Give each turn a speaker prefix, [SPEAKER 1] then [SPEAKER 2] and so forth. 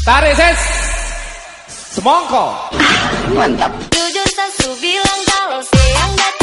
[SPEAKER 1] Tarik ses. Semongko. Ah, mantap.
[SPEAKER 2] Jujur sesu bilang kalau siang datang.